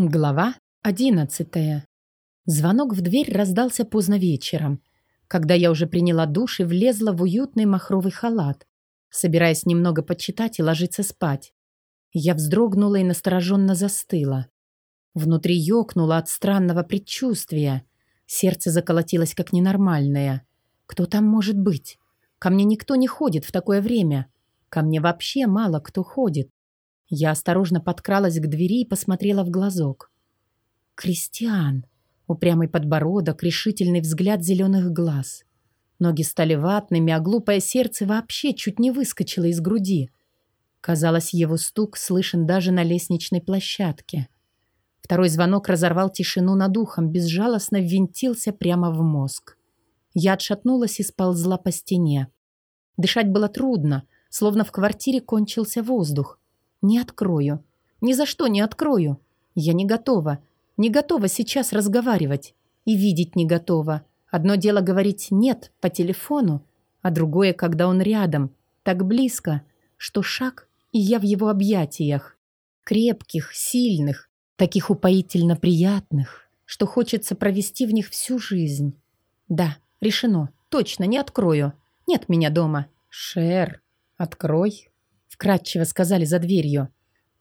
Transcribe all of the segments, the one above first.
Глава одиннадцатая. Звонок в дверь раздался поздно вечером, когда я уже приняла душ и влезла в уютный махровый халат, собираясь немного почитать и ложиться спать. Я вздрогнула и настороженно застыла. Внутри ёкнуло от странного предчувствия. Сердце заколотилось как ненормальное. Кто там может быть? Ко мне никто не ходит в такое время. Ко мне вообще мало кто ходит. Я осторожно подкралась к двери и посмотрела в глазок. «Кристиан!» Упрямый подбородок, решительный взгляд зеленых глаз. Ноги стали ватными, а глупое сердце вообще чуть не выскочило из груди. Казалось, его стук слышен даже на лестничной площадке. Второй звонок разорвал тишину над ухом, безжалостно ввинтился прямо в мозг. Я отшатнулась и сползла по стене. Дышать было трудно, словно в квартире кончился воздух. Не открою. Ни за что не открою. Я не готова. Не готова сейчас разговаривать. И видеть не готова. Одно дело говорить «нет» по телефону, а другое, когда он рядом, так близко, что шаг, и я в его объятиях. Крепких, сильных, таких упоительно приятных, что хочется провести в них всю жизнь. Да, решено. Точно, не открою. Нет меня дома. Шер, открой. Вкратчиво сказали за дверью.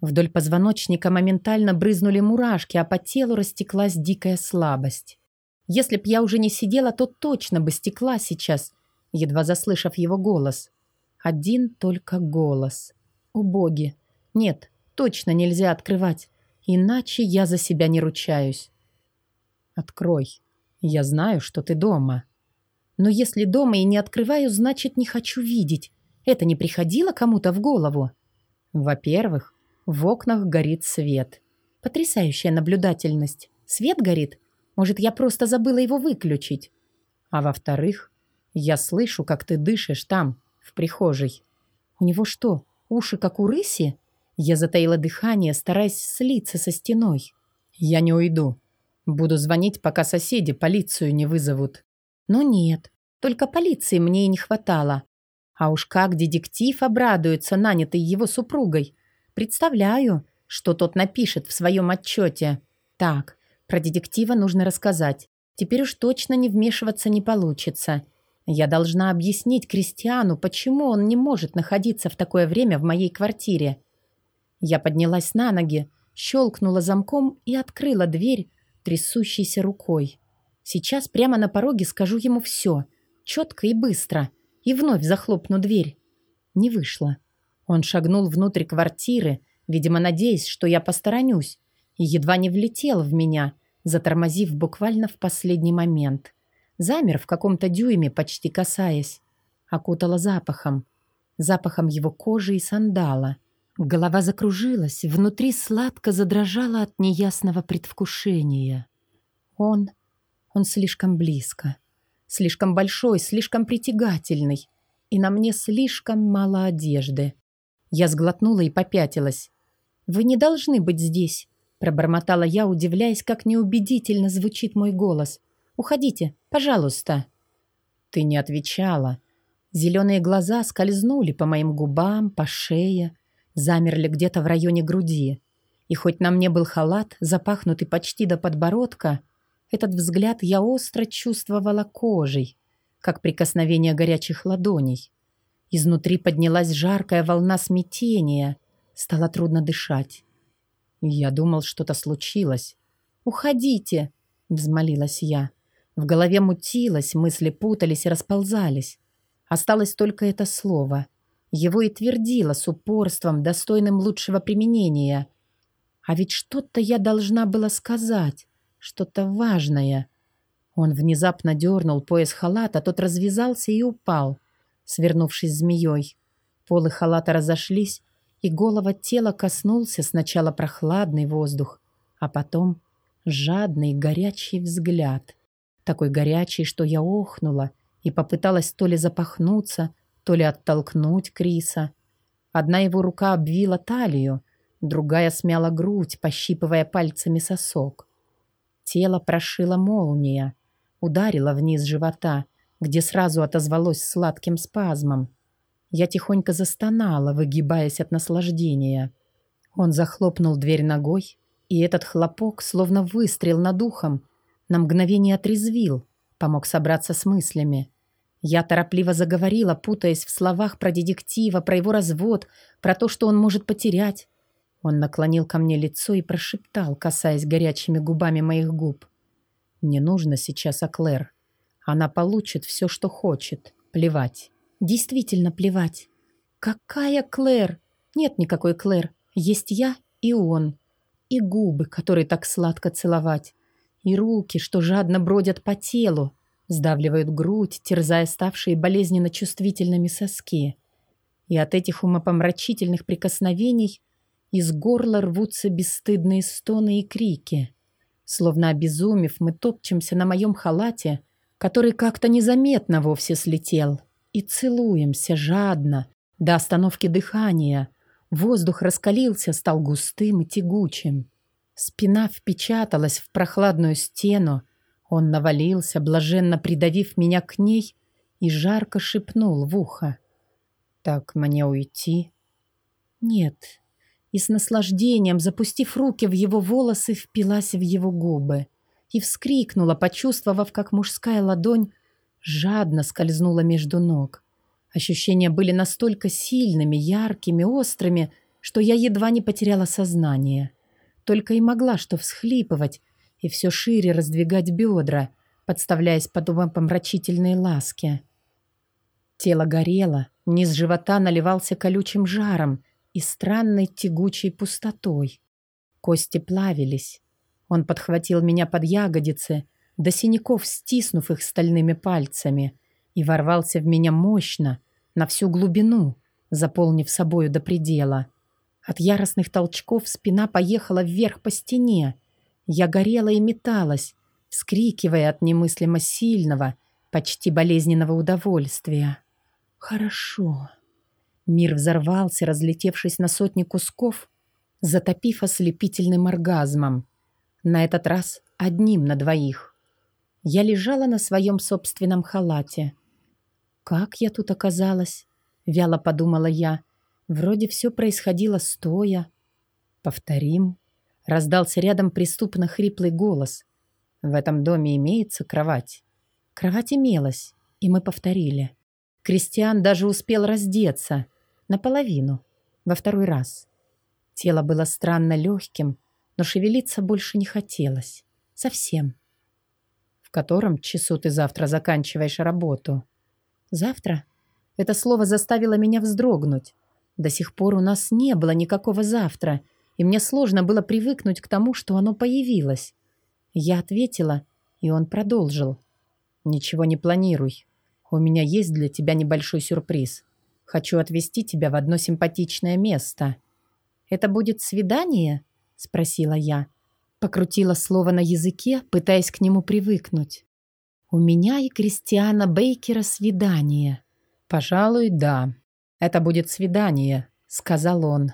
Вдоль позвоночника моментально брызнули мурашки, а по телу растеклась дикая слабость. Если б я уже не сидела, то точно бы стекла сейчас, едва заслышав его голос. Один только голос. О боги! Нет, точно нельзя открывать, иначе я за себя не ручаюсь. Открой. Я знаю, что ты дома. Но если дома и не открываю, значит, не хочу видеть. Это не приходило кому-то в голову? Во-первых, в окнах горит свет. Потрясающая наблюдательность. Свет горит? Может, я просто забыла его выключить? А во-вторых, я слышу, как ты дышишь там, в прихожей. У него что, уши как у рыси? Я затаила дыхание, стараясь слиться со стеной. Я не уйду. Буду звонить, пока соседи полицию не вызовут. Но нет, только полиции мне и не хватало. А уж как детектив обрадуется нанятой его супругой. Представляю, что тот напишет в своем отчете. Так, про детектива нужно рассказать. Теперь уж точно не вмешиваться не получится. Я должна объяснить Кристиану, почему он не может находиться в такое время в моей квартире. Я поднялась на ноги, щелкнула замком и открыла дверь трясущейся рукой. Сейчас прямо на пороге скажу ему все, четко и быстро – и вновь захлопну дверь. Не вышло. Он шагнул внутрь квартиры, видимо, надеясь, что я посторонюсь, и едва не влетел в меня, затормозив буквально в последний момент. Замер в каком-то дюйме, почти касаясь. Окутала запахом. Запахом его кожи и сандала. Голова закружилась, внутри сладко задрожала от неясного предвкушения. Он... он слишком близко. Слишком большой, слишком притягательный. И на мне слишком мало одежды. Я сглотнула и попятилась. «Вы не должны быть здесь», — пробормотала я, удивляясь, как неубедительно звучит мой голос. «Уходите, пожалуйста». «Ты не отвечала». Зеленые глаза скользнули по моим губам, по шее, замерли где-то в районе груди. И хоть на мне был халат, запахнутый почти до подбородка, этот взгляд я остро чувствовала кожей, как прикосновение горячих ладоней. Изнутри поднялась жаркая волна смятения. Стало трудно дышать. Я думал, что-то случилось. «Уходите!» — взмолилась я. В голове мутилось, мысли путались и расползались. Осталось только это слово. Его и твердило с упорством, достойным лучшего применения. А ведь что-то я должна была сказать. Что-то важное. Он внезапно дернул пояс халата, тот развязался и упал, свернувшись змеей. Полы халата разошлись, и голова тела коснулся сначала прохладный воздух, а потом жадный горячий взгляд. Такой горячий, что я охнула и попыталась то ли запахнуться, то ли оттолкнуть Криса. Одна его рука обвила талию, другая смяла грудь, пощипывая пальцами сосок. Тело прошила молния, ударила вниз живота, где сразу отозвалось сладким спазмом. Я тихонько застонала, выгибаясь от наслаждения. Он захлопнул дверь ногой И этот хлопок, словно выстрел над ухом, на мгновение отрезвил, помог собраться с мыслями. Я торопливо заговорила, путаясь в словах про детектива, про его развод, про то, что он может потерять. Он наклонил ко мне лицо и прошептал, касаясь горячими губами моих губ. «Не нужно сейчас о Клэр. Она получит все, что хочет. Плевать». «Действительно плевать. Какая Клэр? Нет никакой Клэр. Есть я и он. И губы, которые так сладко целовать. И руки, что жадно бродят по телу, сдавливают грудь, терзая ставшие болезненно чувствительными соски. И от этих умопомрачительных прикосновений из горла рвутся бесстыдные стоны и крики. Словно обезумев, мы топчемся на моем халате, который как-то незаметно вовсе слетел, и целуемся жадно, до остановки дыхания. Воздух раскалился, стал густым и тягучим. Спина впечаталась в прохладную стену, он навалился, блаженно придавив меня к ней, и жарко шепнул в ухо. «Так мне уйти?» «Нет». И с наслаждением, запустив руки в его волосы, впилась в его губы. И вскрикнула, почувствовав, как мужская ладонь жадно скользнула между ног. Ощущения были настолько сильными, яркими, острыми, что я едва не потеряла сознание. Только и могла что всхлипывать, и все шире раздвигать бедра, подставляясь под помрачительные ласки. Тело горело, низ живота наливался колючим жаром и странной тягучей пустотой. Кости плавились. Он подхватил меня под ягодицы, до синяков стиснув их стальными пальцами, и ворвался в меня мощно, на всю глубину, заполнив собою до предела. От яростных толчков спина поехала вверх по стене, я горела и металась, вскрикивая от немыслимо сильного, почти болезненного удовольствия. Хорошо. Мир взорвался, разлетевшись на сотни кусков, затопив ослепительным оргазмом. На этот раз одним на двоих. Я лежала на своем собственном халате. «Как я тут оказалась?» — вяло подумала я. «Вроде все происходило стоя. Повторим». Раздался рядом преступно хриплый голос. В этом доме имеется кровать. Кровать имелась, и мы повторили. Кристиан даже успел раздеться. Наполовину. Во второй раз. Тело было странно легким, но шевелиться больше не хотелось. Совсем. В котором часу ты завтра заканчиваешь работу? Завтра? Это слово заставило меня вздрогнуть. До сих пор у нас не было никакого завтра — и мне сложно было привыкнуть к тому, что оно появилось. Я ответила, и он продолжил. «Ничего не планируй. У меня есть для тебя небольшой сюрприз. Хочу отвезти тебя в одно симпатичное место». «Это будет свидание?» — спросила я. Покрутила слово на языке, пытаясь к нему привыкнуть. «У меня и Кристиана Бейкера свидание». «Пожалуй, да. Это будет свидание», — сказал он.